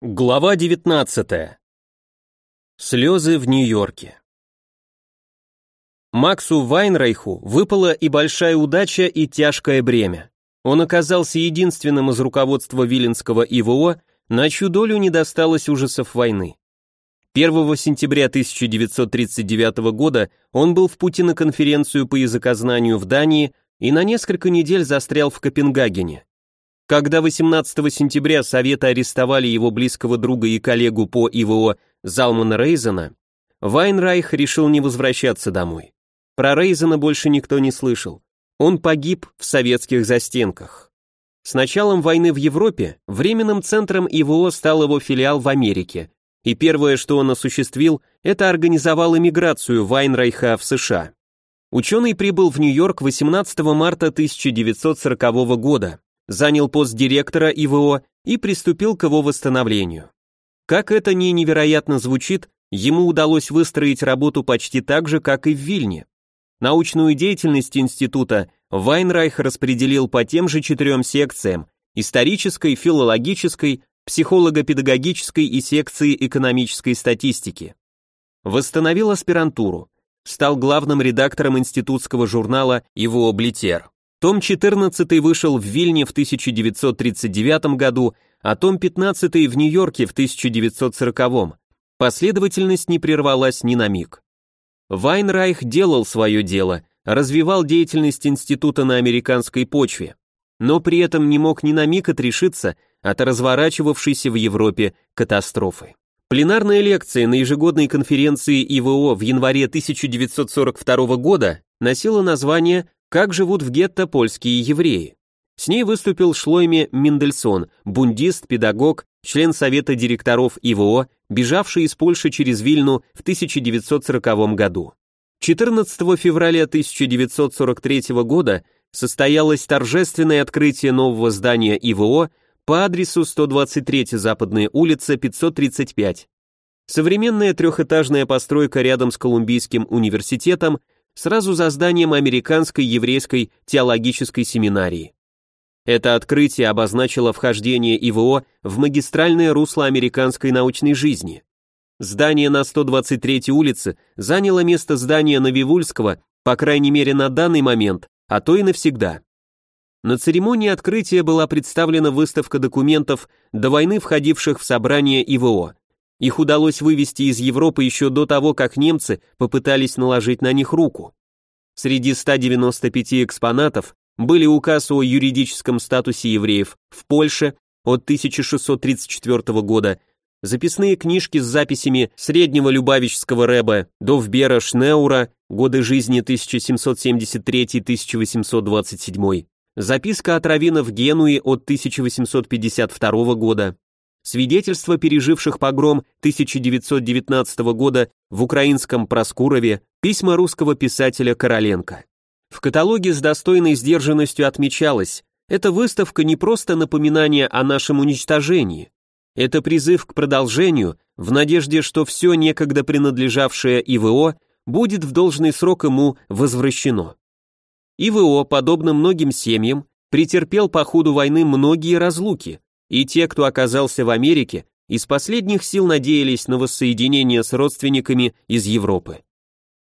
Глава 19. Слезы в Нью-Йорке. Максу Вайнрайху выпала и большая удача, и тяжкое бремя. Он оказался единственным из руководства Виленского ИВО, на чью долю не досталось ужасов войны. 1 сентября 1939 года он был в пути на конференцию по языкознанию в Дании и на несколько недель застрял в Копенгагене. Когда 18 сентября Советы арестовали его близкого друга и коллегу по ИВО Залмана Рейзена, Вайнрайх решил не возвращаться домой. Про Рейзена больше никто не слышал. Он погиб в советских застенках. С началом войны в Европе временным центром ИВО стал его филиал в Америке, и первое, что он осуществил, это организовал эмиграцию Вайнрайха в США. Ученый прибыл в Нью-Йорк 18 марта 1940 года, занял пост директора ИВО и приступил к его восстановлению. Как это ни невероятно звучит, ему удалось выстроить работу почти так же, как и в Вильне. Научную деятельность института Вайнрайх распределил по тем же четырем секциям – исторической, филологической, психолого-педагогической и секции экономической статистики. Восстановил аспирантуру, стал главным редактором институтского журнала «Его облитер». Том 14 вышел в Вильне в 1939 году, а том 15 в Нью-Йорке в 1940. Последовательность не прервалась ни на миг. Вайнрайх делал свое дело, развивал деятельность института на американской почве, но при этом не мог ни на миг отрешиться от разворачивавшейся в Европе катастрофы. Пленарная лекция на ежегодной конференции ИВО в январе 1942 года носила название как живут в гетто польские евреи. С ней выступил Шлойме Мендельсон, бундист, педагог, член совета директоров ИВО, бежавший из Польши через Вильну в 1940 году. 14 февраля 1943 года состоялось торжественное открытие нового здания ИВО по адресу 123 Западная улица, 535. Современная трехэтажная постройка рядом с Колумбийским университетом сразу за зданием Американской еврейской теологической семинарии. Это открытие обозначило вхождение ИВО в магистральное русло американской научной жизни. Здание на 123-й улице заняло место здания Навивульского, по крайней мере на данный момент, а то и навсегда. На церемонии открытия была представлена выставка документов до войны входивших в собрание ИВО. Их удалось вывести из Европы еще до того, как немцы попытались наложить на них руку. Среди 195 экспонатов были указ о юридическом статусе евреев в Польше от 1634 года, записные книжки с записями среднего любавичского рэба Довбера Шнеура, годы жизни 1773-1827, записка от раввина в Генуе от 1852 года, свидетельства переживших погром 1919 года в украинском Проскурове, письма русского писателя Короленко. В каталоге с достойной сдержанностью отмечалось, эта выставка не просто напоминание о нашем уничтожении, это призыв к продолжению в надежде, что все некогда принадлежавшее ИВО будет в должный срок ему возвращено. ИВО, подобно многим семьям, претерпел по ходу войны многие разлуки, и те, кто оказался в Америке, из последних сил надеялись на воссоединение с родственниками из Европы.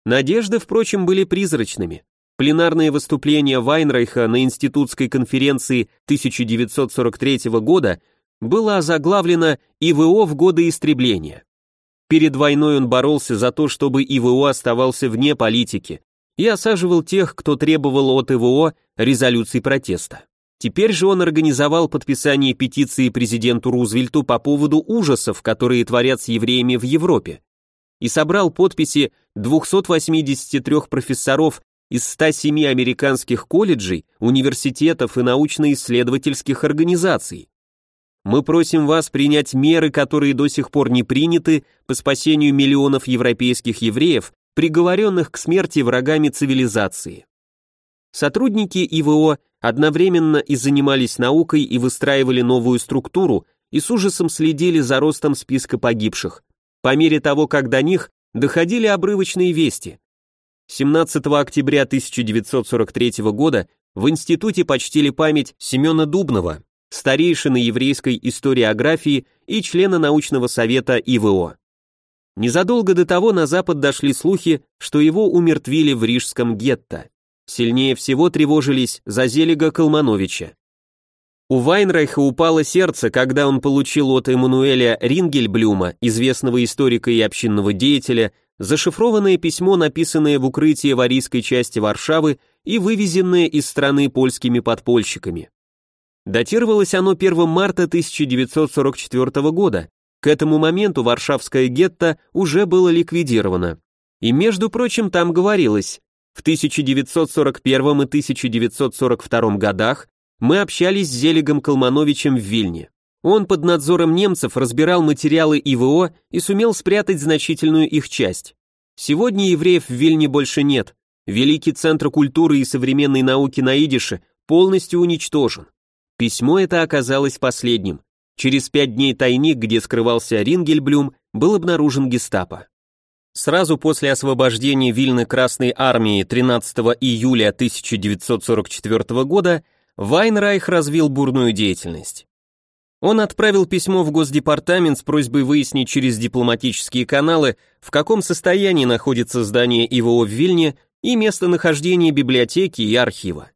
Надежды, впрочем, были призрачными. Пленарное выступление Вайнрейха на институтской конференции 1943 года было озаглавлено «ИВО в годы истребления». Перед войной он боролся за то, чтобы ИВО оставался вне политики и осаживал тех, кто требовал от ИВО резолюций протеста. Теперь же он организовал подписание петиции президенту Рузвельту по поводу ужасов, которые творят с евреями в Европе, и собрал подписи 283 профессоров из 107 американских колледжей, университетов и научно-исследовательских организаций. Мы просим вас принять меры, которые до сих пор не приняты по спасению миллионов европейских евреев, приговоренных к смерти врагами цивилизации. Сотрудники ИВО одновременно и занимались наукой и выстраивали новую структуру, и с ужасом следили за ростом списка погибших, по мере того, как до них доходили обрывочные вести. 17 октября 1943 года в институте почтили память Семена Дубнова, старейшины еврейской историографии и члена научного совета ИВО. Незадолго до того на Запад дошли слухи, что его умертвили в рижском гетто. Сильнее всего тревожились за Зелига Калмановича. У Вайнрайха упало сердце, когда он получил от Эммануэля Рингельблюма, известного историка и общинного деятеля, зашифрованное письмо, написанное в укрытии аварийской части Варшавы и вывезенное из страны польскими подпольщиками. Датировалось оно 1 марта 1944 года. К этому моменту Варшавское гетто уже было ликвидировано. И, между прочим, там говорилось, в 1941 и 1942 годах мы общались с Зелегом Калмановичем в Вильне. Он под надзором немцев разбирал материалы ИВО и сумел спрятать значительную их часть. Сегодня евреев в Вильне больше нет. Великий центр культуры и современной науки на идише полностью уничтожен. Письмо это оказалось последним. Через пять дней тайник, где скрывался Рингельблюм, был обнаружен гестапо. Сразу после освобождения Вильны Красной Армии 13 июля 1944 года Вайнрайх развил бурную деятельность. Он отправил письмо в Госдепартамент с просьбой выяснить через дипломатические каналы, в каком состоянии находится здание ИВО в Вильне и местонахождение библиотеки и архива.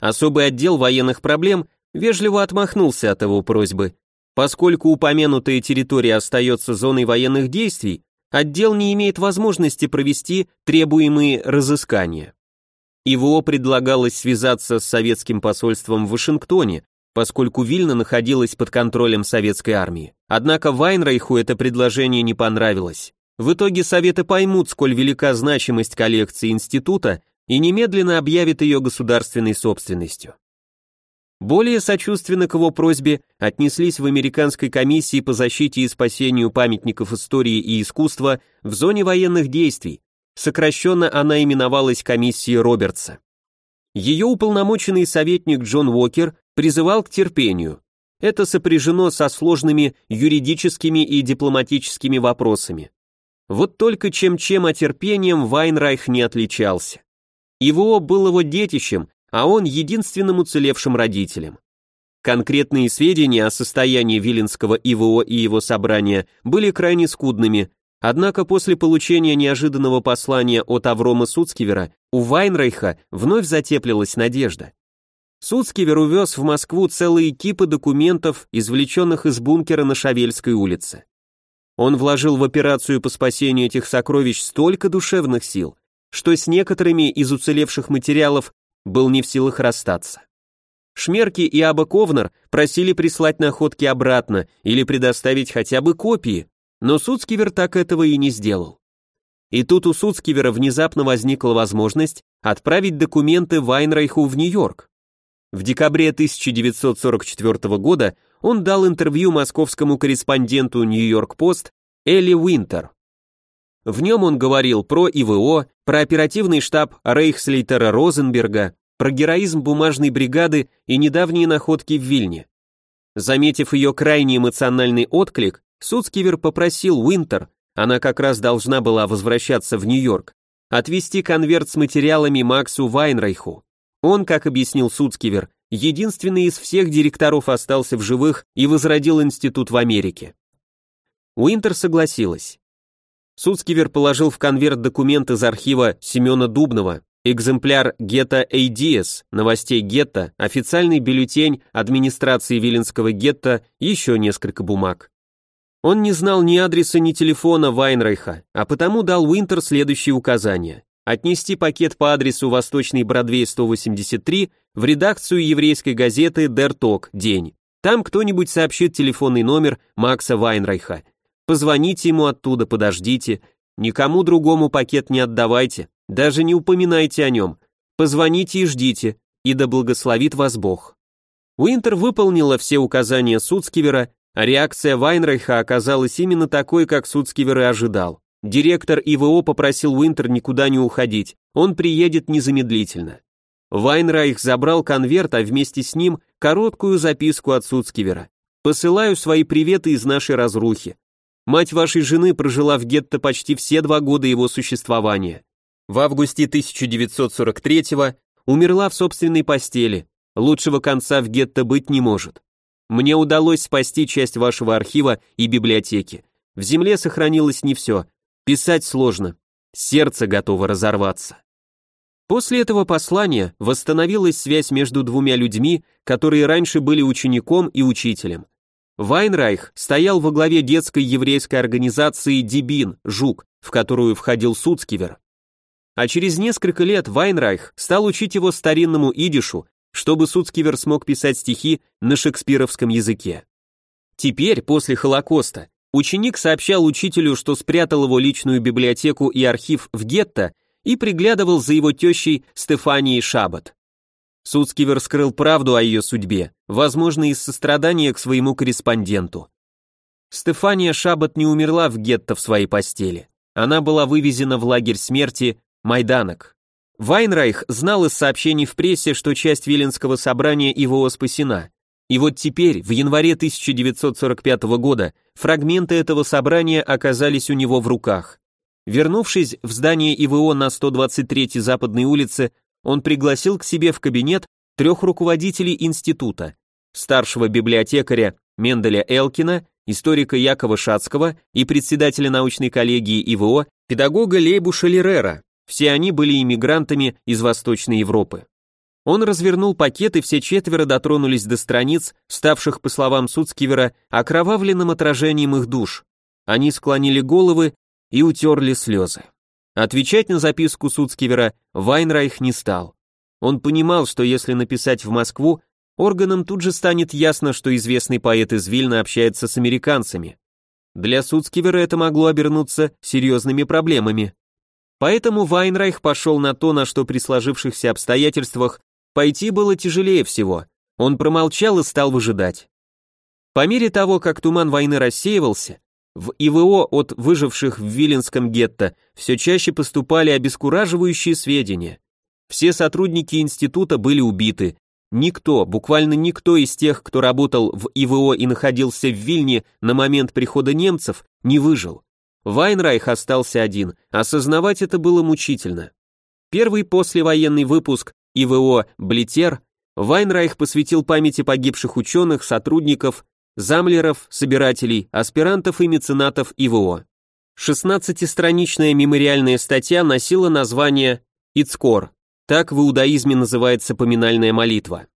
Особый отдел военных проблем вежливо отмахнулся от его просьбы. Поскольку упомянутая территория остается зоной военных действий, отдел не имеет возможности провести требуемые разыскания. ИВО предлагалось связаться с советским посольством в Вашингтоне, поскольку Вильна находилась под контролем советской армии. Однако Вайнрейху это предложение не понравилось. В итоге Советы поймут, сколь велика значимость коллекции института и немедленно объявят ее государственной собственностью. Более сочувственно к его просьбе отнеслись в Американской комиссии по защите и спасению памятников истории и искусства в зоне военных действий, Сокращенно она именовалась комиссией Робертса. Ее уполномоченный советник Джон Уокер призывал к терпению. Это сопряжено со сложными юридическими и дипломатическими вопросами. Вот только чем-чем, а терпением Вайнрайх не отличался. Его был его детищем, а он единственным уцелевшим родителем. Конкретные сведения о состоянии Виленского ИВО и его собрания были крайне скудными, Однако после получения неожиданного послания от Аврома Суцкивера у Вайнрейха вновь затеплилась надежда. Суцкивер увез в Москву целые кипы документов, извлеченных из бункера на Шавельской улице. Он вложил в операцию по спасению этих сокровищ столько душевных сил, что с некоторыми из уцелевших материалов был не в силах расстаться. Шмерки и Аба Ковнер просили прислать находки обратно или предоставить хотя бы копии, но Суцкивер так этого и не сделал. И тут у Суцкивера внезапно возникла возможность отправить документы Вайнрайху в Нью-Йорк. В декабре 1944 года он дал интервью московскому корреспонденту Нью-Йорк-Пост Элли Уинтер. В нем он говорил про ИВО, про оперативный штаб Рейхслейтера Розенберга, про героизм бумажной бригады и недавние находки в Вильне. Заметив ее крайне эмоциональный отклик, Суцкивер попросил Уинтер, она как раз должна была возвращаться в Нью-Йорк, отвести конверт с материалами Максу Вайнрайху. Он, как объяснил Суцкивер, единственный из всех директоров остался в живых и возродил институт в Америке. Уинтер согласилась. Суцкивер положил в конверт документ из архива Семена Дубнова, экземпляр Гетто ADS, новостей Гетто, официальный бюллетень администрации Виленского гетто, еще несколько бумаг. Он не знал ни адреса, ни телефона Вайнрейха, а потому дал Уинтер следующие указания. Отнести пакет по адресу Восточный Бродвей 183 в редакцию еврейской газеты Der Tag, день. Там кто-нибудь сообщит телефонный номер Макса Вайнрейха. Позвоните ему оттуда, подождите. Никому другому пакет не отдавайте, даже не упоминайте о нем. Позвоните и ждите, и да благословит вас Бог. Уинтер выполнила все указания Суцкивера а реакция Вайнрейха оказалась именно такой, как Суцкивер и ожидал. Директор ИВО попросил Уинтер никуда не уходить, он приедет незамедлительно. Вайнрайх забрал конверт, а вместе с ним короткую записку от Суцкивера. «Посылаю свои приветы из нашей разрухи. Мать вашей жены прожила в гетто почти все два года его существования. В августе 1943-го умерла в собственной постели. Лучшего конца в гетто быть не может. Мне удалось спасти часть вашего архива и библиотеки. В земле сохранилось не все. Писать сложно. Сердце готово разорваться. После этого послания восстановилась связь между двумя людьми, которые раньше были учеником и учителем. Вайнрайх стоял во главе детской еврейской организации Дибин, Жук, в которую входил Суцкивер. А через несколько лет Вайнрайх стал учить его старинному идишу, чтобы Суцкивер смог писать стихи на шекспировском языке. Теперь, после Холокоста, ученик сообщал учителю, что спрятал его личную библиотеку и архив в гетто и приглядывал за его тещей Стефанией Шабат. Суцкивер скрыл правду о ее судьбе, возможно, из сострадания к своему корреспонденту. Стефания Шабат не умерла в гетто в своей постели. Она была вывезена в лагерь смерти Майданок. Вайнрайх знал из сообщений в прессе, что часть Виленского собрания ИВО спасена. И вот теперь, в январе 1945 года, фрагменты этого собрания оказались у него в руках. Вернувшись в здание ИВО на 123-й Западной улице, он пригласил к себе в кабинет трех руководителей института, старшего библиотекаря Менделя Элкина, историка Якова Шацкого и председателя научной коллегии ИВО, педагога Лейбу Шалерера, все они были иммигрантами из Восточной Европы. Он развернул пакет, и все четверо дотронулись до страниц, ставших, по словам Суцкивера, окровавленным отражением их душ. Они склонили головы и утерли слезы. Отвечать на записку Суцкивера Вайнрайх не стал. Он понимал, что если написать в Москву, органам тут же станет ясно, что известный поэт из Вильна общается с американцами. Для Суцкивера это могло обернуться серьезными проблемами. Поэтому Вайнрайх пошел на то, на что при сложившихся обстоятельствах пойти было тяжелее всего. Он промолчал и стал выжидать. По мере того, как туман войны рассеивался, в ИВО от выживших в Виленском гетто все чаще поступали обескураживающие сведения. Все сотрудники института были убиты. Никто, буквально никто из тех, кто работал в ИВО и находился в Вильне на момент прихода немцев, не выжил. Вайнрайх остался один, осознавать это было мучительно. Первый послевоенный выпуск ИВО «Блитер» Вайнрайх посвятил памяти погибших ученых, сотрудников, замлеров, собирателей, аспирантов и меценатов ИВО. 16-страничная мемориальная статья носила название «Ицкор», так в иудаизме называется поминальная молитва.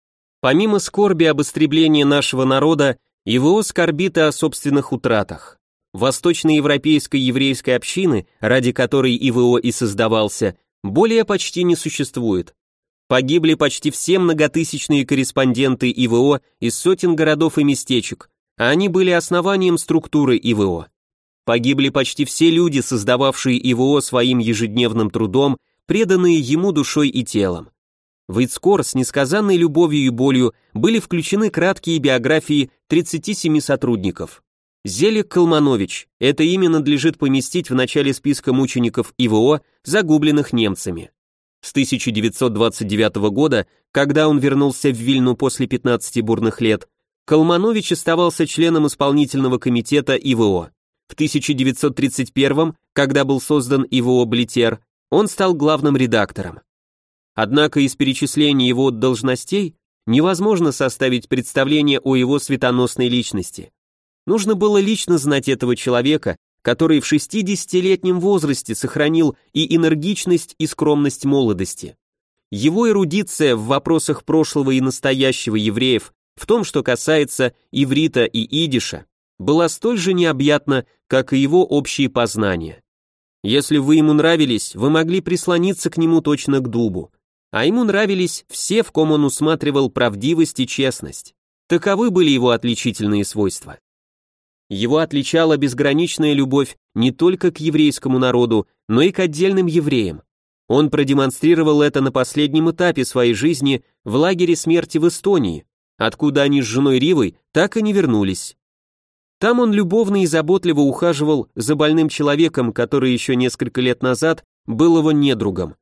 Помимо скорби об истреблении нашего народа, ИВО скорбит о собственных утратах восточноевропейской еврейской общины, ради которой ИВО и создавался, более почти не существует. Погибли почти все многотысячные корреспонденты ИВО из сотен городов и местечек, а они были основанием структуры ИВО. Погибли почти все люди, создававшие ИВО своим ежедневным трудом, преданные ему душой и телом. В Ицкор с несказанной любовью и болью были включены краткие биографии 37 сотрудников. Зелик Калманович, это имя надлежит поместить в начале списка мучеников ИВО, загубленных немцами. С 1929 года, когда он вернулся в Вильну после 15 бурных лет, Калманович оставался членом исполнительного комитета ИВО. В 1931, когда был создан ИВО Блитер, он стал главным редактором. Однако из перечисления его должностей невозможно составить представление о его светоносной личности. Нужно было лично знать этого человека, который в 60-летнем возрасте сохранил и энергичность, и скромность молодости. Его эрудиция в вопросах прошлого и настоящего евреев, в том, что касается иврита и идиша, была столь же необъятна, как и его общие познания. Если вы ему нравились, вы могли прислониться к нему точно к дубу. А ему нравились все, в ком он усматривал правдивость и честность. Таковы были его отличительные свойства. Его отличала безграничная любовь не только к еврейскому народу, но и к отдельным евреям. Он продемонстрировал это на последнем этапе своей жизни в лагере смерти в Эстонии, откуда они с женой Ривой так и не вернулись. Там он любовно и заботливо ухаживал за больным человеком, который еще несколько лет назад был его недругом.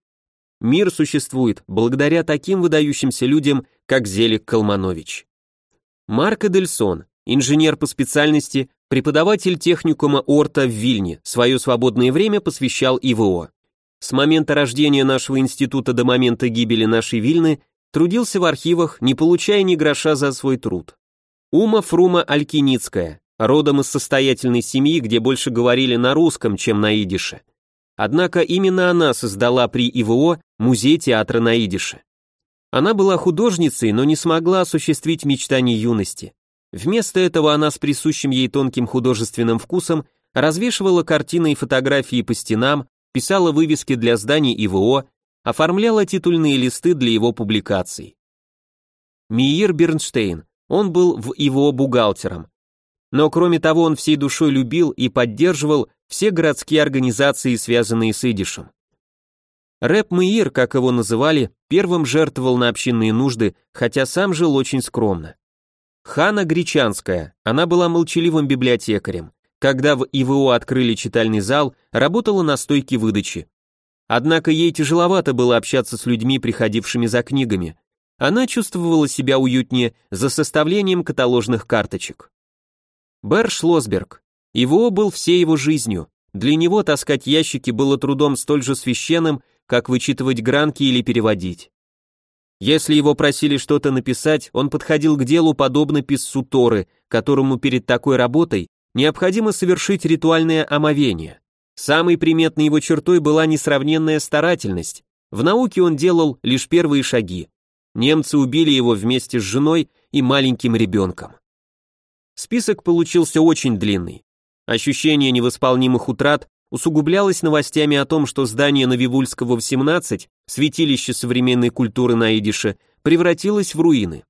Мир существует благодаря таким выдающимся людям, как Зелик Калманович. Марк Эдельсон, инженер по специальности, Преподаватель техникума Орта в Вильне свое свободное время посвящал ИВО. С момента рождения нашего института до момента гибели нашей Вильны трудился в архивах, не получая ни гроша за свой труд. Ума Фрума Алькиницкая, родом из состоятельной семьи, где больше говорили на русском, чем на идише. Однако именно она создала при ИВО музей театра на идише. Она была художницей, но не смогла осуществить мечтания юности. Вместо этого она с присущим ей тонким художественным вкусом развешивала картины и фотографии по стенам, писала вывески для зданий ИВО, оформляла титульные листы для его публикаций. Миир Бернштейн, он был в ИВО бухгалтером. Но кроме того, он всей душой любил и поддерживал все городские организации, связанные с идишем. Рэп Миир, как его называли, первым жертвовал на общинные нужды, хотя сам жил очень скромно. Хана Гречанская, она была молчаливым библиотекарем. Когда в ИВО открыли читальный зал, работала на стойке выдачи. Однако ей тяжеловато было общаться с людьми, приходившими за книгами. Она чувствовала себя уютнее за составлением каталожных карточек. Бер Шлосберг. ИВО был всей его жизнью. Для него таскать ящики было трудом столь же священным, как вычитывать гранки или переводить. Если его просили что-то написать, он подходил к делу подобно писцу Торы, которому перед такой работой необходимо совершить ритуальное омовение. Самой приметной его чертой была несравненная старательность. В науке он делал лишь первые шаги. Немцы убили его вместе с женой и маленьким ребенком. Список получился очень длинный. Ощущение невосполнимых утрат усугублялось новостями о том, что здание Навивульского в 17, святилище современной культуры на Идише, превратилось в руины.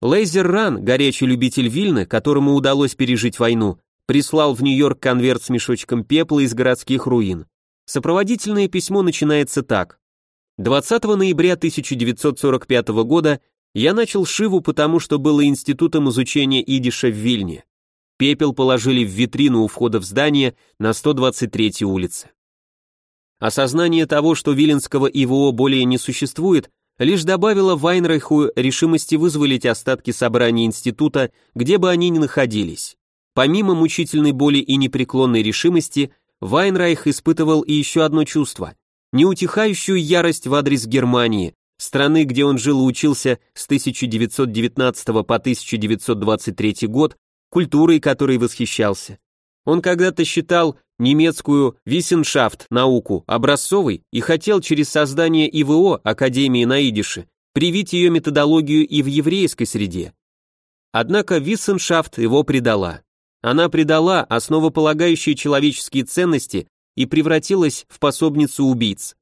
Лейзер Ран, горячий любитель Вильны, которому удалось пережить войну, прислал в Нью-Йорк конверт с мешочком пепла из городских руин. Сопроводительное письмо начинается так. 20 ноября 1945 года я начал Шиву, потому что было институтом изучения идиша в Вильне. Пепел положили в витрину у входа в здание на 123-й улице. Осознание того, что Виленского ИВО более не существует, лишь добавила Вайнрайху решимости вызволить остатки собрания института, где бы они ни находились. Помимо мучительной боли и непреклонной решимости, Вайнрайх испытывал и еще одно чувство – неутихающую ярость в адрес Германии, страны, где он жил и учился с 1919 по 1923 год, культурой которой восхищался. Он когда-то считал немецкую Виссеншафт, науку, образцовой и хотел через создание ИВО, Академии на идише, привить ее методологию и в еврейской среде. Однако Виссеншафт его предала. Она предала основополагающие человеческие ценности и превратилась в пособницу убийц.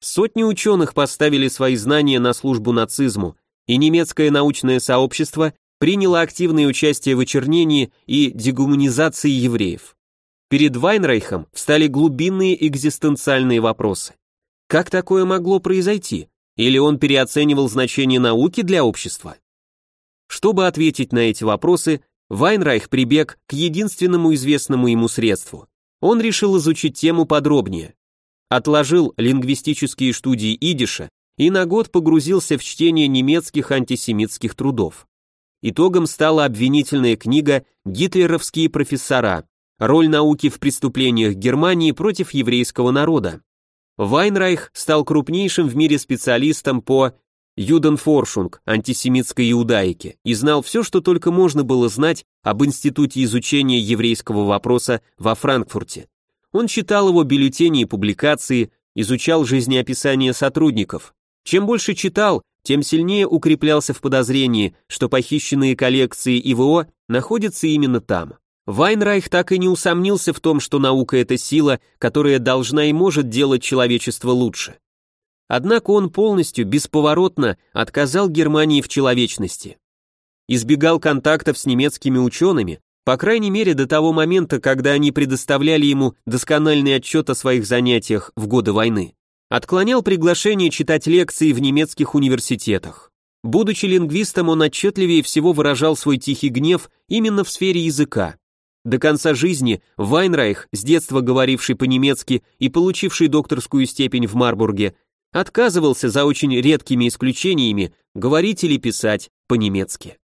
Сотни ученых поставили свои знания на службу нацизму, и немецкое научное сообщество приняло активное участие в очернении и дегуманизации евреев. Перед Вайнрейхом встали глубинные экзистенциальные вопросы. Как такое могло произойти? Или он переоценивал значение науки для общества? Чтобы ответить на эти вопросы, Вайнрайх прибег к единственному известному ему средству. Он решил изучить тему подробнее. Отложил лингвистические студии идиша и на год погрузился в чтение немецких антисемитских трудов. Итогом стала обвинительная книга «Гитлеровские профессора. Роль науки в преступлениях Германии против еврейского народа». Вайнрайх стал крупнейшим в мире специалистом по Юденфоршунг, антисемитской иудаике, и знал все, что только можно было знать об Институте изучения еврейского вопроса во Франкфурте. Он читал его бюллетени и публикации, изучал жизнеописания сотрудников. Чем больше читал, тем сильнее укреплялся в подозрении, что похищенные коллекции ИВО находятся именно там. Вайнрайх так и не усомнился в том, что наука — это сила, которая должна и может делать человечество лучше. Однако он полностью, бесповоротно отказал Германии в человечности. Избегал контактов с немецкими учеными, по крайней мере до того момента, когда они предоставляли ему доскональный отчет о своих занятиях в годы войны. Отклонял приглашение читать лекции в немецких университетах. Будучи лингвистом, он отчетливее всего выражал свой тихий гнев именно в сфере языка. До конца жизни Вайнрайх, с детства говоривший по-немецки и получивший докторскую степень в Марбурге, отказывался за очень редкими исключениями говорить или писать по-немецки.